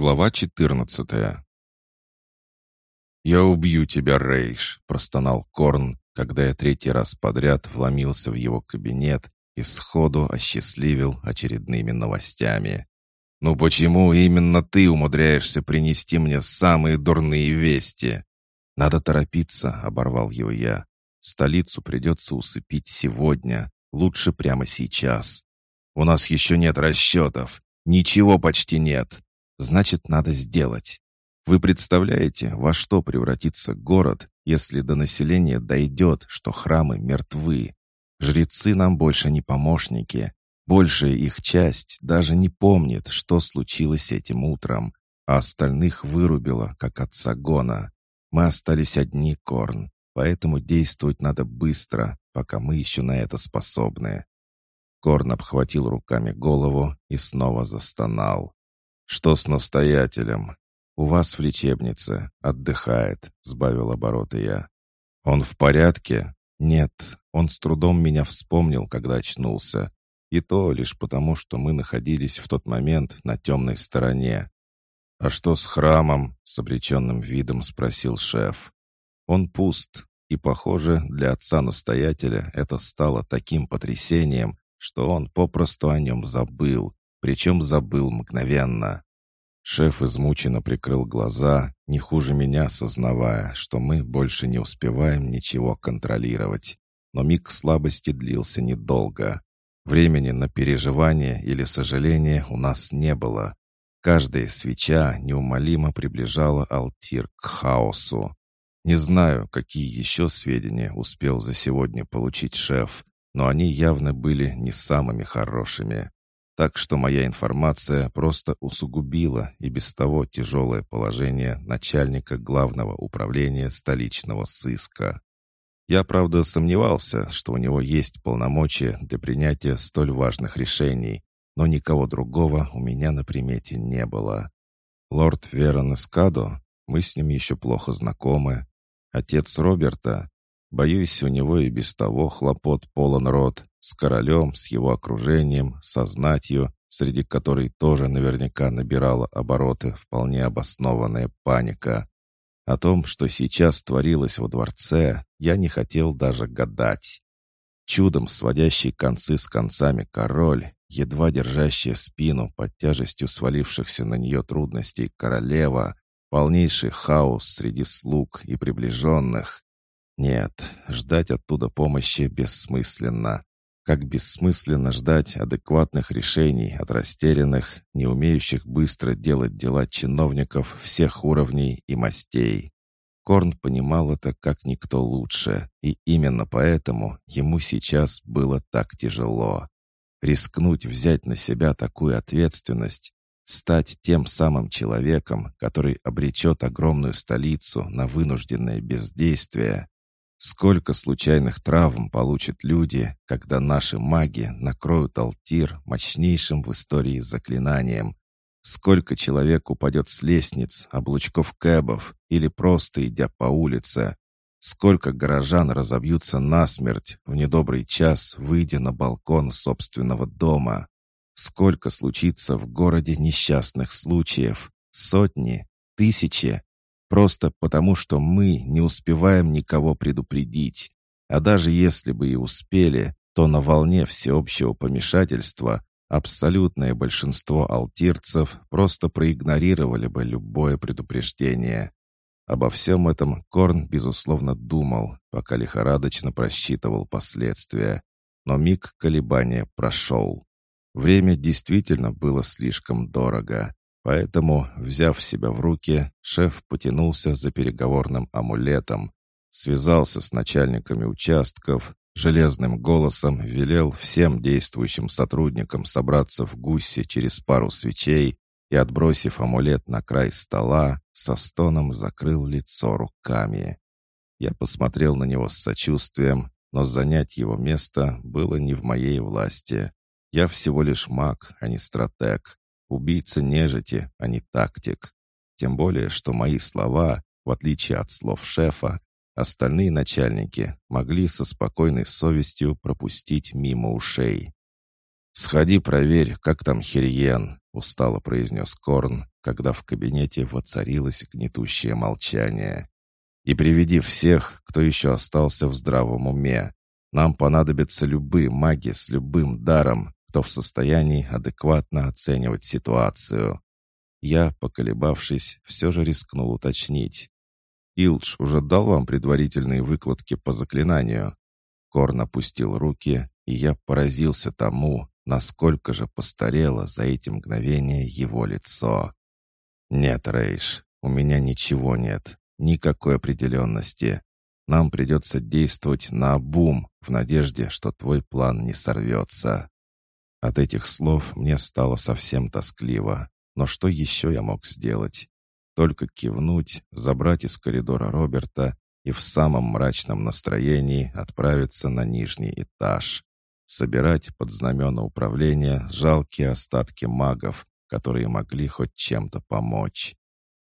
Глава 14 «Я убью тебя, Рейш!» — простонал Корн, когда я третий раз подряд вломился в его кабинет и сходу осчастливил очередными новостями. «Ну почему именно ты умудряешься принести мне самые дурные вести?» «Надо торопиться», — оборвал его я. «Столицу придется усыпить сегодня, лучше прямо сейчас. У нас еще нет расчетов, ничего почти нет. Значит, надо сделать. Вы представляете, во что превратится город, если до населения дойдет, что храмы мертвы? Жрецы нам больше не помощники. Большая их часть даже не помнит, что случилось этим утром, а остальных вырубило, как от сагона. Мы остались одни, Корн, поэтому действовать надо быстро, пока мы еще на это способны. Корн обхватил руками голову и снова застонал. «Что с настоятелем?» «У вас в лечебнице. Отдыхает», — сбавил обороты я. «Он в порядке?» «Нет, он с трудом меня вспомнил, когда очнулся. И то лишь потому, что мы находились в тот момент на темной стороне». «А что с храмом?» — с обреченным видом спросил шеф. «Он пуст, и, похоже, для отца-настоятеля это стало таким потрясением, что он попросту о нем забыл, причем забыл мгновенно. Шеф измученно прикрыл глаза, не хуже меня сознавая, что мы больше не успеваем ничего контролировать. Но миг слабости длился недолго. Времени на переживание или сожаление у нас не было. Каждая свеча неумолимо приближала Алтир к хаосу. Не знаю, какие еще сведения успел за сегодня получить шеф, но они явно были не самыми хорошими. Так что моя информация просто усугубила и без того тяжелое положение начальника главного управления столичного сыска. Я, правда, сомневался, что у него есть полномочия для принятия столь важных решений, но никого другого у меня на примете не было. Лорд Верон Эскадо, мы с ним еще плохо знакомы. Отец Роберта, боюсь, у него и без того хлопот полон рот, с королем, с его окружением, со знатью, среди которой тоже наверняка набирала обороты вполне обоснованная паника. О том, что сейчас творилось во дворце, я не хотел даже гадать. Чудом сводящий концы с концами король, едва держащая спину под тяжестью свалившихся на нее трудностей королева, полнейший хаос среди слуг и приближенных. Нет, ждать оттуда помощи бессмысленно как бессмысленно ждать адекватных решений от растерянных, не умеющих быстро делать дела чиновников всех уровней и мастей. Корн понимал это как никто лучше, и именно поэтому ему сейчас было так тяжело. Рискнуть взять на себя такую ответственность, стать тем самым человеком, который обречет огромную столицу на вынужденное бездействие, Сколько случайных травм получат люди, когда наши маги накроют Алтир мощнейшим в истории заклинанием? Сколько человек упадет с лестниц, облучков кэбов или просто идя по улице? Сколько горожан разобьются насмерть в недобрый час, выйдя на балкон собственного дома? Сколько случится в городе несчастных случаев? Сотни? Тысячи? Просто потому, что мы не успеваем никого предупредить. А даже если бы и успели, то на волне всеобщего помешательства абсолютное большинство алтирцев просто проигнорировали бы любое предупреждение. Обо всем этом Корн, безусловно, думал, пока лихорадочно просчитывал последствия. Но миг колебания прошел. Время действительно было слишком дорого. Поэтому, взяв себя в руки, шеф потянулся за переговорным амулетом, связался с начальниками участков, железным голосом велел всем действующим сотрудникам собраться в гусе через пару свечей и, отбросив амулет на край стола, со стоном закрыл лицо руками. Я посмотрел на него с сочувствием, но занять его место было не в моей власти. Я всего лишь маг, а не стратег. Убийца нежити, а не тактик. Тем более, что мои слова, в отличие от слов шефа, остальные начальники могли со спокойной совестью пропустить мимо ушей. «Сходи проверь, как там Хириен», — устало произнес Корн, когда в кабинете воцарилось гнетущее молчание. «И приведи всех, кто еще остался в здравом уме. Нам понадобятся любые маги с любым даром, кто в состоянии адекватно оценивать ситуацию». Я, поколебавшись, все же рискнул уточнить. «Илдж уже дал вам предварительные выкладки по заклинанию?» Корн опустил руки, и я поразился тому, насколько же постарело за эти мгновения его лицо. «Нет, Рейш, у меня ничего нет, никакой определенности. Нам придется действовать на бум в надежде, что твой план не сорвется». От этих слов мне стало совсем тоскливо. Но что еще я мог сделать? Только кивнуть, забрать из коридора Роберта и в самом мрачном настроении отправиться на нижний этаж. Собирать под знамена управления жалкие остатки магов, которые могли хоть чем-то помочь.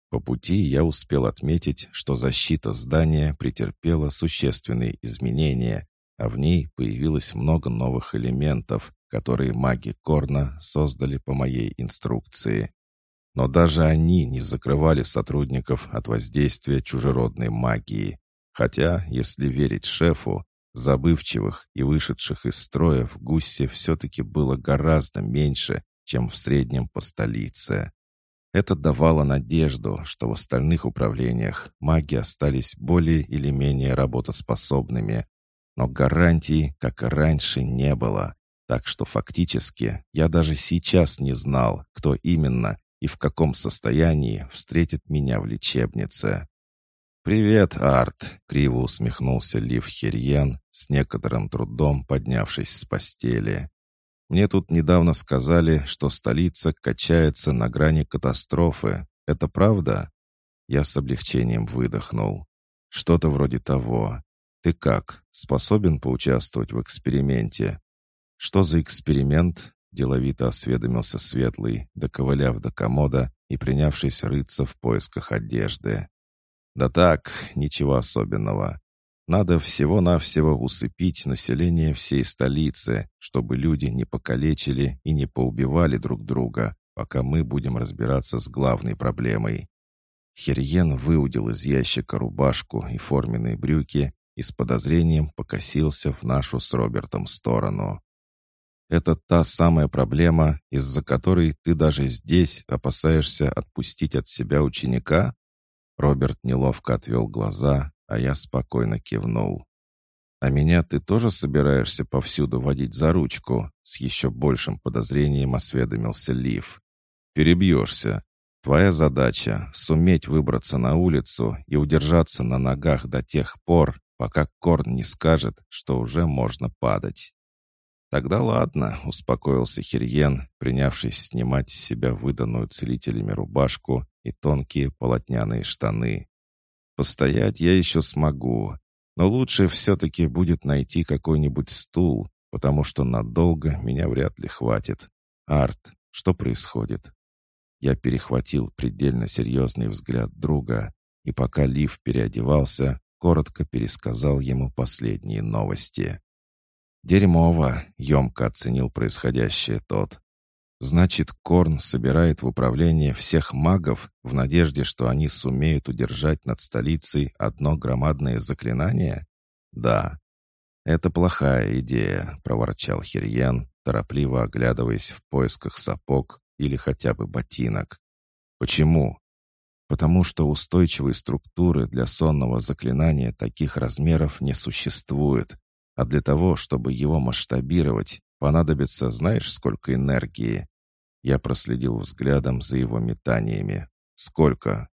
По пути я успел отметить, что защита здания претерпела существенные изменения, а в ней появилось много новых элементов, которые маги Корна создали по моей инструкции. Но даже они не закрывали сотрудников от воздействия чужеродной магии. Хотя, если верить шефу, забывчивых и вышедших из строя в Гуссе все-таки было гораздо меньше, чем в среднем по столице. Это давало надежду, что в остальных управлениях маги остались более или менее работоспособными. Но гарантий, как и раньше, не было. Так что фактически я даже сейчас не знал, кто именно и в каком состоянии встретит меня в лечебнице. «Привет, Арт!» — криво усмехнулся Лив Херьен, с некоторым трудом поднявшись с постели. «Мне тут недавно сказали, что столица качается на грани катастрофы. Это правда?» Я с облегчением выдохнул. «Что-то вроде того. Ты как, способен поучаствовать в эксперименте?» «Что за эксперимент?» Деловито осведомился Светлый, доковыляв до комода и принявшись рыться в поисках одежды. «Да так, ничего особенного. Надо всего-навсего усыпить население всей столицы, чтобы люди не покалечили и не поубивали друг друга, пока мы будем разбираться с главной проблемой». Херьен выудил из ящика рубашку и форменные брюки и с подозрением покосился в нашу с Робертом сторону. Это та самая проблема, из-за которой ты даже здесь опасаешься отпустить от себя ученика?» Роберт неловко отвел глаза, а я спокойно кивнул. «А меня ты тоже собираешься повсюду водить за ручку?» С еще большим подозрением осведомился Лив. «Перебьешься. Твоя задача — суметь выбраться на улицу и удержаться на ногах до тех пор, пока Корн не скажет, что уже можно падать». «Тогда ладно», — успокоился Хирьен, принявшись снимать с себя выданную целителями рубашку и тонкие полотняные штаны. «Постоять я еще смогу, но лучше все-таки будет найти какой-нибудь стул, потому что надолго меня вряд ли хватит. Арт, что происходит?» Я перехватил предельно серьезный взгляд друга, и пока Лив переодевался, коротко пересказал ему последние новости. «Дерьмово», — емко оценил происходящее тот. «Значит, Корн собирает в управление всех магов в надежде, что они сумеют удержать над столицей одно громадное заклинание?» «Да». «Это плохая идея», — проворчал Хирьен, торопливо оглядываясь в поисках сапог или хотя бы ботинок. «Почему?» «Потому что устойчивой структуры для сонного заклинания таких размеров не существует», а для того, чтобы его масштабировать, понадобится знаешь сколько энергии? Я проследил взглядом за его метаниями. Сколько?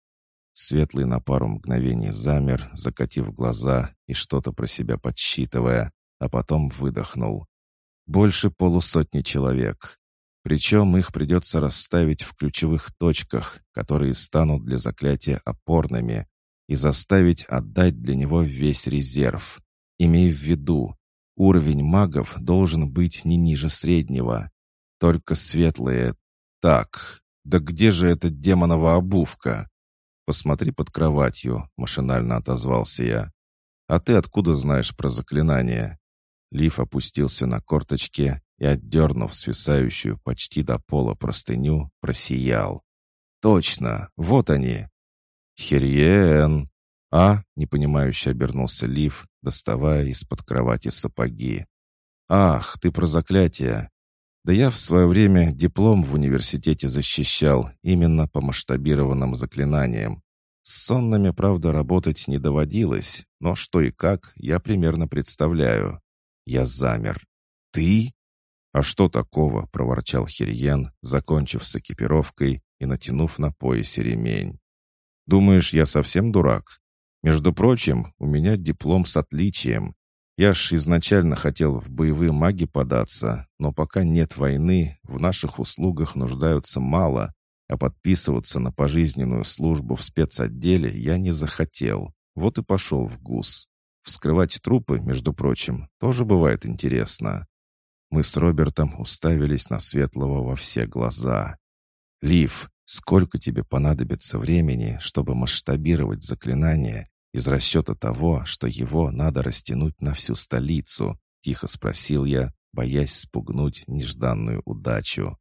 Светлый на пару мгновений замер, закатив глаза и что-то про себя подсчитывая, а потом выдохнул. Больше полусотни человек. Причем их придется расставить в ключевых точках, которые станут для заклятия опорными, и заставить отдать для него весь резерв. Имей в виду, уровень магов должен быть не ниже среднего. Только светлые. Так, да где же эта демонова обувка? Посмотри под кроватью, машинально отозвался я. А ты откуда знаешь про заклинание? Лиф опустился на корточки и, отдернув свисающую почти до пола простыню, просиял. «Точно! Вот они!» «Херьен!» «А?» — непонимающе обернулся Лив, доставая из-под кровати сапоги. «Ах, ты про заклятие! Да я в свое время диплом в университете защищал именно по масштабированным заклинаниям. С сонными, правда, работать не доводилось, но что и как, я примерно представляю. Я замер. «Ты?» «А что такого?» — проворчал Хирьен, закончив с экипировкой и натянув на поясе ремень. «Думаешь, я совсем дурак? Между прочим, у меня диплом с отличием, я ж изначально хотел в боевые маги податься, но пока нет войны, в наших услугах нуждаются мало, а подписываться на пожизненную службу в спецотделе я не захотел. Вот и пошел в ГУС. Вскрывать трупы, между прочим, тоже бывает интересно. Мы с Робертом уставились на Светлого во все глаза. «Лив, сколько тебе понадобится времени, чтобы масштабировать заклинание из расчета того, что его надо растянуть на всю столицу?» — тихо спросил я, боясь спугнуть нежданную удачу.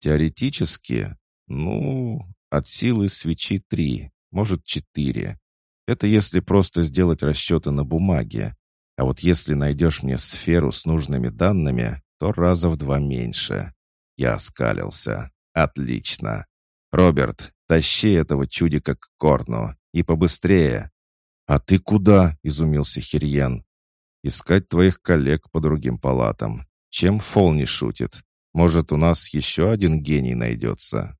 «Теоретически, ну, от силы свечи три, может, четыре. Это если просто сделать расчеты на бумаге. А вот если найдешь мне сферу с нужными данными, то раза в два меньше». Я оскалился. «Отлично. Роберт, тащи этого чудика к корну. И побыстрее. «А ты куда?» — изумился Хирьян. «Искать твоих коллег по другим палатам. Чем Фол не шутит? Может, у нас еще один гений найдется?»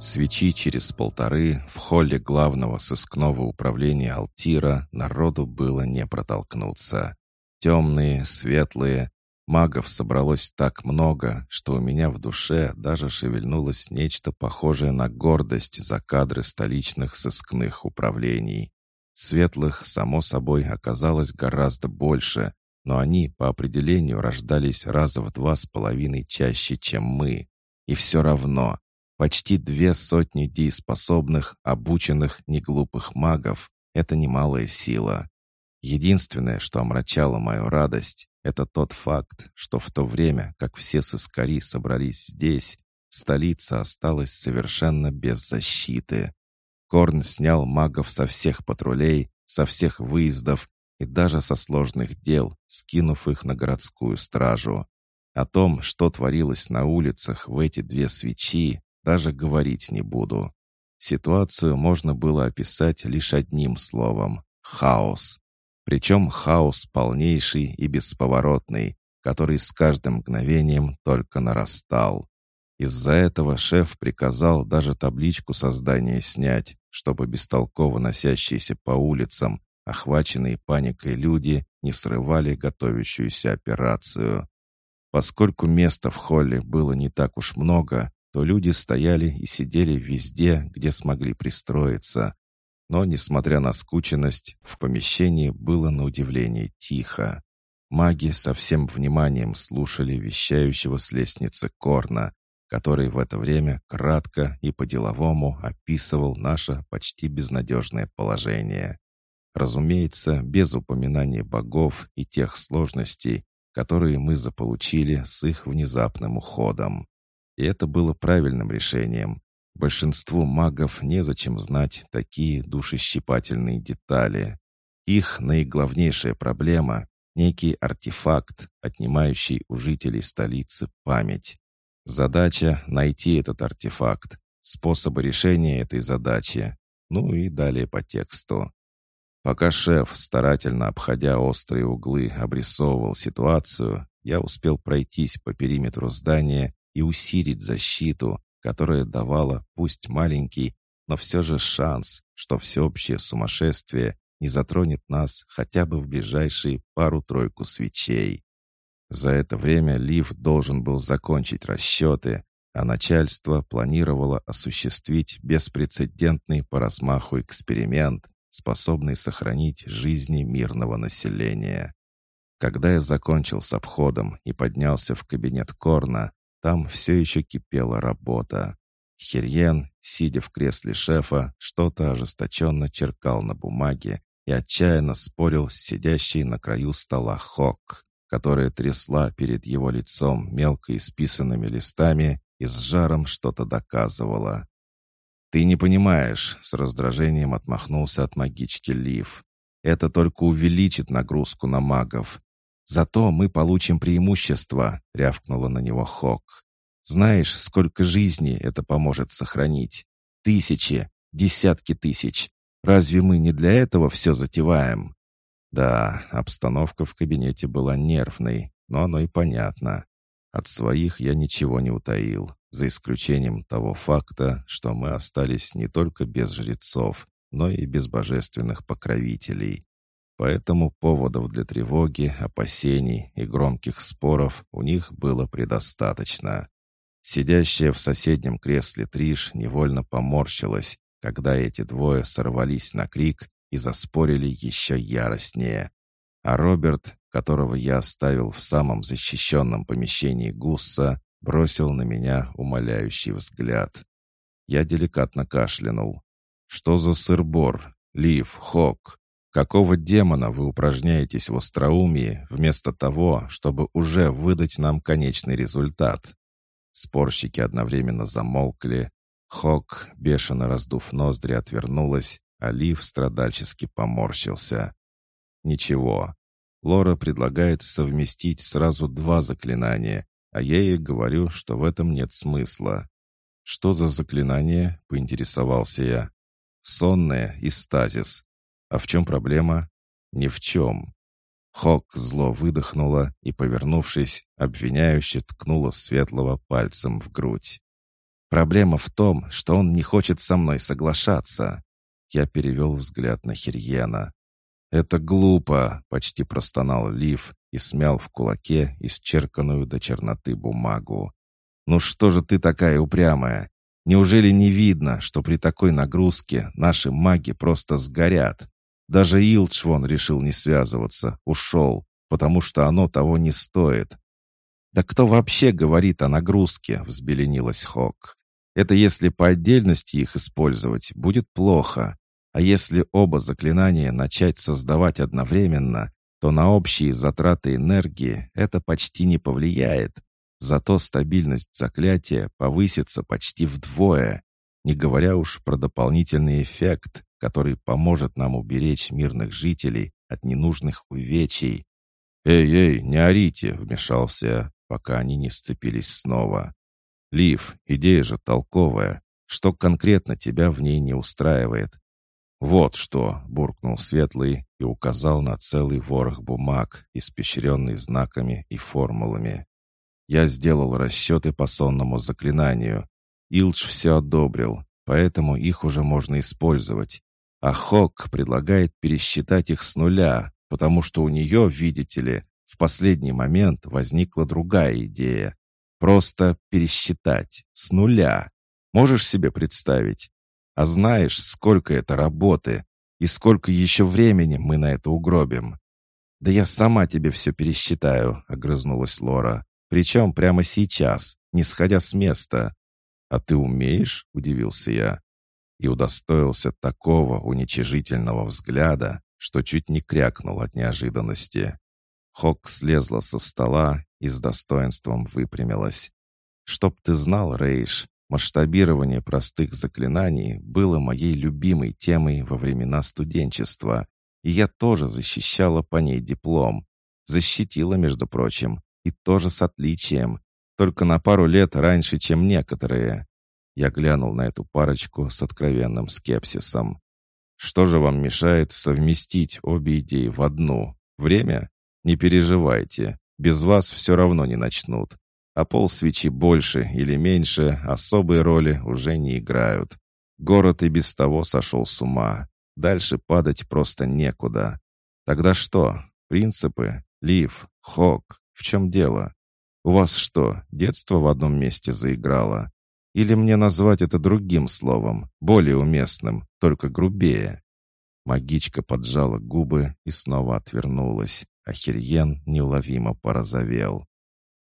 Свечи через полторы в холле главного сыскного управления Алтира народу было не протолкнуться. Темные, светлые. Магов собралось так много, что у меня в душе даже шевельнулось нечто похожее на гордость за кадры столичных сыскных управлений. Светлых, само собой, оказалось гораздо больше, но они по определению рождались раза в два с половиной чаще, чем мы. И все равно, почти две сотни дееспособных, обученных, неглупых магов — это немалая сила. Единственное, что омрачало мою радость, это тот факт, что в то время, как все сыскари собрались здесь, столица осталась совершенно без защиты. Корн снял магов со всех патрулей, со всех выездов и даже со сложных дел, скинув их на городскую стражу. О том, что творилось на улицах в эти две свечи, даже говорить не буду. Ситуацию можно было описать лишь одним словом — хаос. Причем хаос полнейший и бесповоротный, который с каждым мгновением только нарастал. Из-за этого шеф приказал даже табличку создания снять, чтобы бестолково носящиеся по улицам, охваченные паникой люди, не срывали готовящуюся операцию. Поскольку места в холле было не так уж много, то люди стояли и сидели везде, где смогли пристроиться, но, несмотря на скученность, в помещении было на удивление тихо. Маги со всем вниманием слушали вещающего с лестницы Корна, который в это время кратко и по-деловому описывал наше почти безнадежное положение. Разумеется, без упоминания богов и тех сложностей, которые мы заполучили с их внезапным уходом. И это было правильным решением, Большинству магов незачем знать такие душещипательные детали. Их наиглавнейшая проблема — некий артефакт, отнимающий у жителей столицы память. Задача — найти этот артефакт, способы решения этой задачи, ну и далее по тексту. Пока шеф, старательно обходя острые углы, обрисовывал ситуацию, я успел пройтись по периметру здания и усилить защиту, которая давала, пусть маленький, но все же шанс, что всеобщее сумасшествие не затронет нас хотя бы в ближайшие пару-тройку свечей. За это время Лив должен был закончить расчеты, а начальство планировало осуществить беспрецедентный по размаху эксперимент, способный сохранить жизни мирного населения. Когда я закончил с обходом и поднялся в кабинет Корна, там все еще кипела работа. Хирьен, сидя в кресле шефа, что-то ожесточенно черкал на бумаге и отчаянно спорил с сидящей на краю стола Хок, которая трясла перед его лицом мелко исписанными листами и с жаром что-то доказывала. «Ты не понимаешь», — с раздражением отмахнулся от магички Лив. «Это только увеличит нагрузку на магов. Зато мы получим преимущество», — рявкнула на него Хок. «Знаешь, сколько жизней это поможет сохранить? Тысячи, десятки тысяч. Разве мы не для этого все затеваем?» Да, обстановка в кабинете была нервной, но оно и понятно. От своих я ничего не утаил, за исключением того факта, что мы остались не только без жрецов, но и без божественных покровителей. Поэтому поводов для тревоги, опасений и громких споров у них было предостаточно. Сидящая в соседнем кресле Триш невольно поморщилась, когда эти двое сорвались на крик и заспорили еще яростнее. А Роберт, которого я оставил в самом защищенном помещении Гусса, бросил на меня умоляющий взгляд. Я деликатно кашлянул. «Что за сыр-бор? Лив, Хок? Какого демона вы упражняетесь в остроумии вместо того, чтобы уже выдать нам конечный результат?» Спорщики одновременно замолкли. Хок, бешено раздув ноздри, отвернулась, а Лив страдальчески поморщился. «Ничего. Лора предлагает совместить сразу два заклинания, а я ей говорю, что в этом нет смысла. «Что за заклинание?» — поинтересовался я. «Сонное и стазис. А в чем проблема?» «Ни в чем». Хок зло выдохнула и, повернувшись, обвиняюще ткнула светлого пальцем в грудь. «Проблема в том, что он не хочет со мной соглашаться». Я перевел взгляд на Хирьена. «Это глупо!» — почти простонал Лив и смял в кулаке исчерканную до черноты бумагу. «Ну что же ты такая упрямая? Неужели не видно, что при такой нагрузке наши маги просто сгорят? Даже Илдж вон решил не связываться, ушел, потому что оно того не стоит». «Да кто вообще говорит о нагрузке?» — взбеленилась Хок. «Это если по отдельности их использовать, будет плохо. А если оба заклинания начать создавать одновременно, то на общие затраты энергии это почти не повлияет. Зато стабильность заклятия повысится почти вдвое, не говоря уж про дополнительный эффект, который поможет нам уберечь мирных жителей от ненужных увечий. «Эй-эй, не орите!» — вмешался, пока они не сцепились снова. «Лив, идея же толковая. Что конкретно тебя в ней не устраивает? «Вот что!» — буркнул Светлый и указал на целый ворох бумаг, испещренный знаками и формулами. Я сделал расчеты по сонному заклинанию. Илдж все одобрил, поэтому их уже можно использовать. А Хок предлагает пересчитать их с нуля, потому что у нее, видите ли, в последний момент возникла другая идея. Просто пересчитать с нуля. Можешь себе представить? А знаешь, сколько это работы и сколько еще времени мы на это угробим?» «Да я сама тебе все пересчитаю», — огрызнулась Лора. «Причем прямо сейчас, не сходя с места». «А ты умеешь?» — удивился я. И удостоился такого уничижительного взгляда, что чуть не крякнул от неожиданности. Хок слезла со стола и с достоинством выпрямилась. «Чтоб ты знал, Рейш, Масштабирование простых заклинаний было моей любимой темой во времена студенчества, и я тоже защищала по ней диплом. Защитила, между прочим, и тоже с отличием, только на пару лет раньше, чем некоторые. Я глянул на эту парочку с откровенным скепсисом. Что же вам мешает совместить обе идеи в одну? Время? Не переживайте, без вас все равно не начнут а пол свечи больше или меньше особой роли уже не играют. Город и без того сошел с ума. Дальше падать просто некуда. Тогда что? Принципы? Лив? Хок? В чем дело? У вас что, детство в одном месте заиграло? Или мне назвать это другим словом, более уместным, только грубее?» Магичка поджала губы и снова отвернулась, а Хирьен неуловимо порозовел.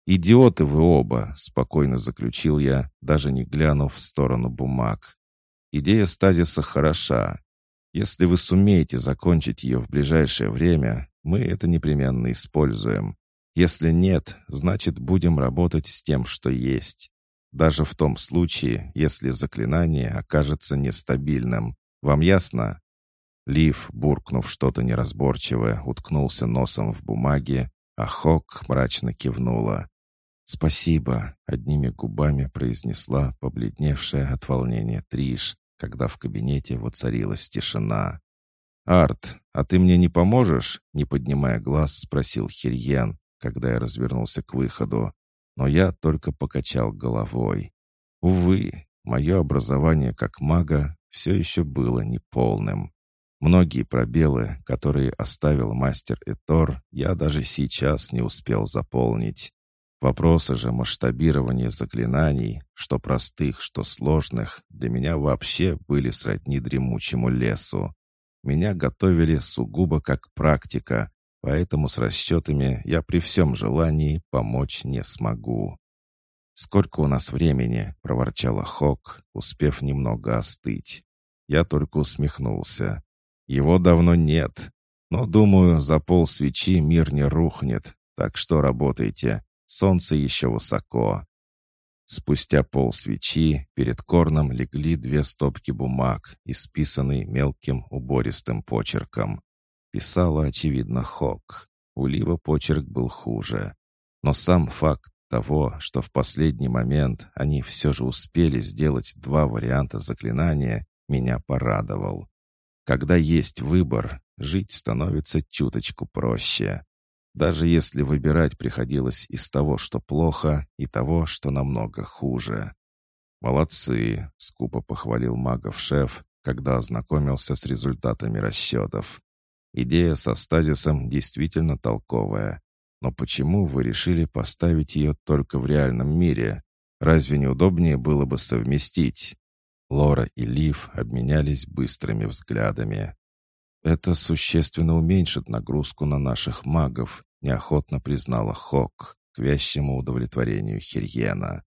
«Идиоты вы оба», — спокойно заключил я, даже не глянув в сторону бумаг. «Идея стазиса хороша. Если вы сумеете закончить ее в ближайшее время, мы это непременно используем. Если нет, значит, будем работать с тем, что есть. Даже в том случае, если заклинание окажется нестабильным. Вам ясно?» Лив, буркнув что-то неразборчивое, уткнулся носом в бумаге, а Хок мрачно кивнула. «Спасибо», — одними губами произнесла побледневшая от волнения Триш, когда в кабинете воцарилась тишина. «Арт, а ты мне не поможешь?» — не поднимая глаз, спросил Хирьен, когда я развернулся к выходу. Но я только покачал головой. Увы, мое образование как мага все еще было неполным. Многие пробелы, которые оставил мастер Этор, я даже сейчас не успел заполнить. Вопросы же масштабирования заклинаний, что простых, что сложных, для меня вообще были сродни дремучему лесу. Меня готовили сугубо как практика, поэтому с расчетами я при всем желании помочь не смогу. «Сколько у нас времени?» — проворчала Хок, успев немного остыть. Я только усмехнулся. «Его давно нет, но, думаю, за пол свечи мир не рухнет, так что работайте. Солнце еще высоко. Спустя пол свечи перед корном легли две стопки бумаг, исписанные мелким убористым почерком. Писала, очевидно, Хок. У Лива почерк был хуже. Но сам факт того, что в последний момент они все же успели сделать два варианта заклинания, меня порадовал. Когда есть выбор, жить становится чуточку проще даже если выбирать приходилось из того, что плохо, и того, что намного хуже. «Молодцы!» — скупо похвалил магов шеф, когда ознакомился с результатами расчетов. «Идея со стазисом действительно толковая. Но почему вы решили поставить ее только в реальном мире? Разве не удобнее было бы совместить?» Лора и Лив обменялись быстрыми взглядами. «Это существенно уменьшит нагрузку на наших магов», неохотно признала Хок к вящему удовлетворению Хирьена.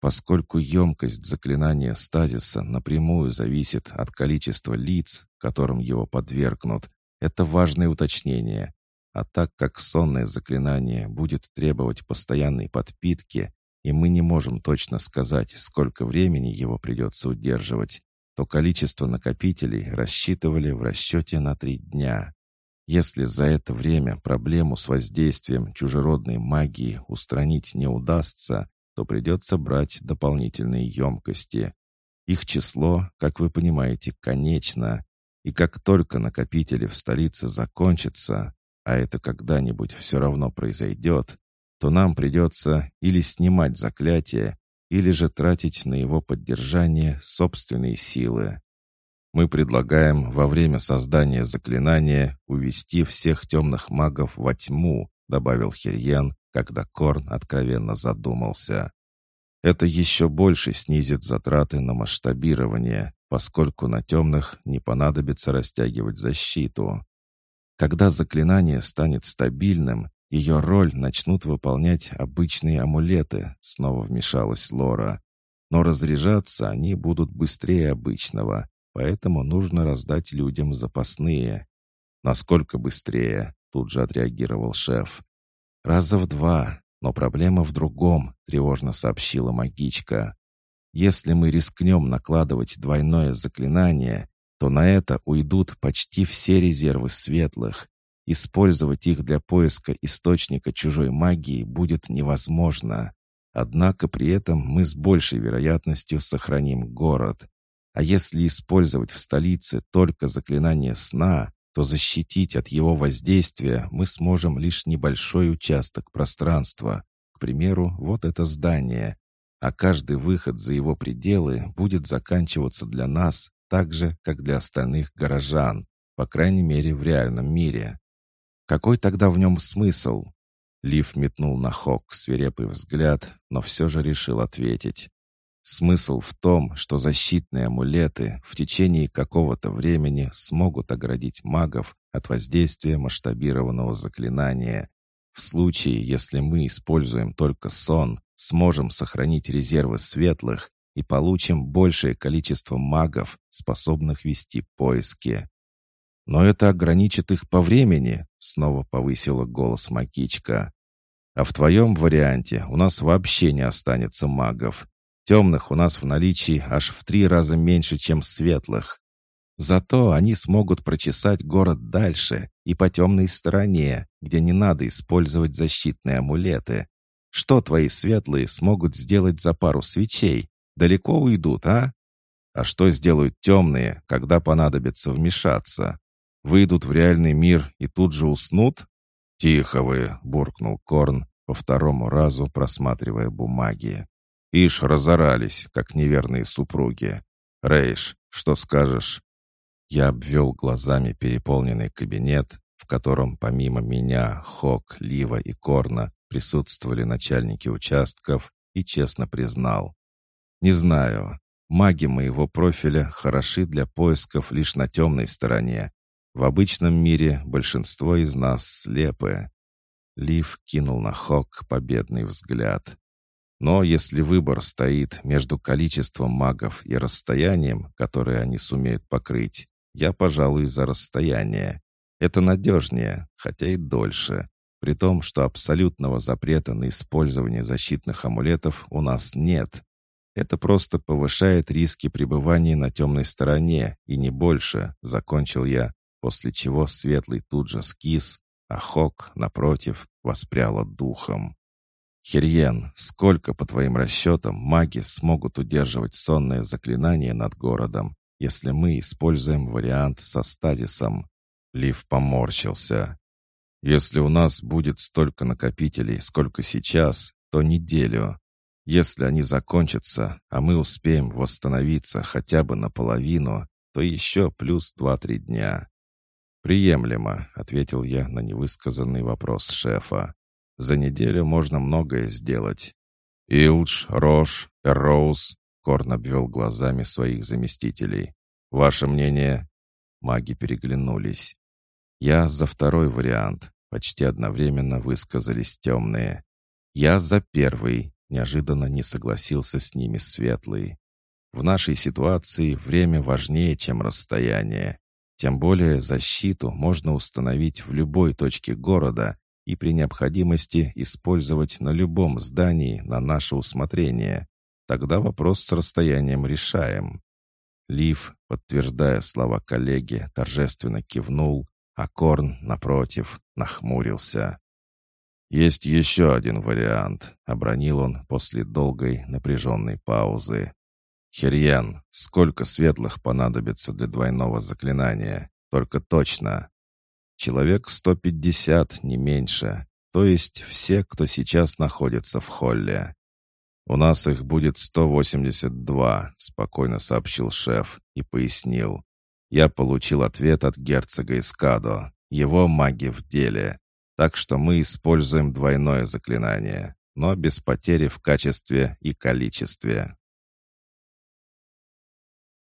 Поскольку емкость заклинания стазиса напрямую зависит от количества лиц, которым его подвергнут, это важное уточнение. А так как сонное заклинание будет требовать постоянной подпитки, и мы не можем точно сказать, сколько времени его придется удерживать, то количество накопителей рассчитывали в расчете на три дня. Если за это время проблему с воздействием чужеродной магии устранить не удастся, то придется брать дополнительные емкости. Их число, как вы понимаете, конечно. И как только накопители в столице закончатся, а это когда-нибудь все равно произойдет, то нам придется или снимать заклятие, или же тратить на его поддержание собственные силы. Мы предлагаем во время создания заклинания увести всех темных магов во тьму, добавил Хирьен, когда Корн откровенно задумался. Это еще больше снизит затраты на масштабирование, поскольку на темных не понадобится растягивать защиту. Когда заклинание станет стабильным, ее роль начнут выполнять обычные амулеты, снова вмешалась Лора. Но разряжаться они будут быстрее обычного, поэтому нужно раздать людям запасные. Насколько быстрее, тут же отреагировал шеф. Раза в два, но проблема в другом, тревожно сообщила магичка. Если мы рискнем накладывать двойное заклинание, то на это уйдут почти все резервы светлых, Использовать их для поиска источника чужой магии будет невозможно. Однако при этом мы с большей вероятностью сохраним город. А если использовать в столице только заклинание сна, то защитить от его воздействия мы сможем лишь небольшой участок пространства. К примеру, вот это здание. А каждый выход за его пределы будет заканчиваться для нас так же, как для остальных горожан, по крайней мере в реальном мире. Какой тогда в нем смысл? Лив метнул на Хок свирепый взгляд, но все же решил ответить. Смысл в том, что защитные амулеты в течение какого-то времени смогут оградить магов от воздействия масштабированного заклинания. В случае, если мы используем только сон, сможем сохранить резервы светлых и получим большее количество магов, способных вести поиски. «Но это ограничит их по времени», — снова повысила голос Макичка. «А в твоем варианте у нас вообще не останется магов. Темных у нас в наличии аж в три раза меньше, чем светлых. Зато они смогут прочесать город дальше и по темной стороне, где не надо использовать защитные амулеты. Что твои светлые смогут сделать за пару свечей? Далеко уйдут, а? А что сделают темные, когда понадобится вмешаться? Выйдут в реальный мир и тут же уснут? «Тихо вы!» — буркнул Корн, по второму разу просматривая бумаги. «Ишь, разорались, как неверные супруги. Рейш, что скажешь?» Я обвел глазами переполненный кабинет, в котором помимо меня, Хок, Лива и Корна присутствовали начальники участков и честно признал. Не знаю, маги моего профиля хороши для поисков лишь на темной стороне. В обычном мире большинство из нас слепы. Лив кинул на Хок победный взгляд. Но если выбор стоит между количеством магов и расстоянием, которое они сумеют покрыть, я, пожалуй, за расстояние. Это надежнее, хотя и дольше. При том, что абсолютного запрета на использование защитных амулетов у нас нет. Это просто повышает риски пребывания на темной стороне, и не больше, закончил я, после чего Светлый тут же скис, а Хок, напротив, воспряла духом. «Херьен, сколько, по твоим расчетам, маги смогут удерживать сонное заклинание над городом, если мы используем вариант со стадисом. Лив поморщился. Если у нас будет столько накопителей, сколько сейчас, то неделю. Если они закончатся, а мы успеем восстановиться хотя бы наполовину, то еще плюс два-три дня. «Приемлемо», — ответил я на невысказанный вопрос шефа. «За неделю можно многое сделать. Илдж, Рош, Эрроуз, Корн обвел глазами своих заместителей. «Ваше мнение?» Маги переглянулись. «Я за второй вариант», — почти одновременно высказались темные. «Я за первый», — неожиданно не согласился с ними светлый. «В нашей ситуации время важнее, чем расстояние. Тем более защиту можно установить в любой точке города и при необходимости использовать на любом здании на наше усмотрение. Тогда вопрос с расстоянием решаем». Лив, подтверждая слова коллеги, торжественно кивнул, а Корн, напротив, нахмурился. «Есть еще один вариант», — обронил он после долгой напряженной паузы. «Херьян, сколько светлых понадобится для двойного заклинания? Только точно». «Человек сто пятьдесят, не меньше. То есть все, кто сейчас находится в холле». «У нас их будет 182», — спокойно сообщил шеф и пояснил. «Я получил ответ от герцога Искадо. Его маги в деле. Так что мы используем двойное заклинание, но без потери в качестве и количестве».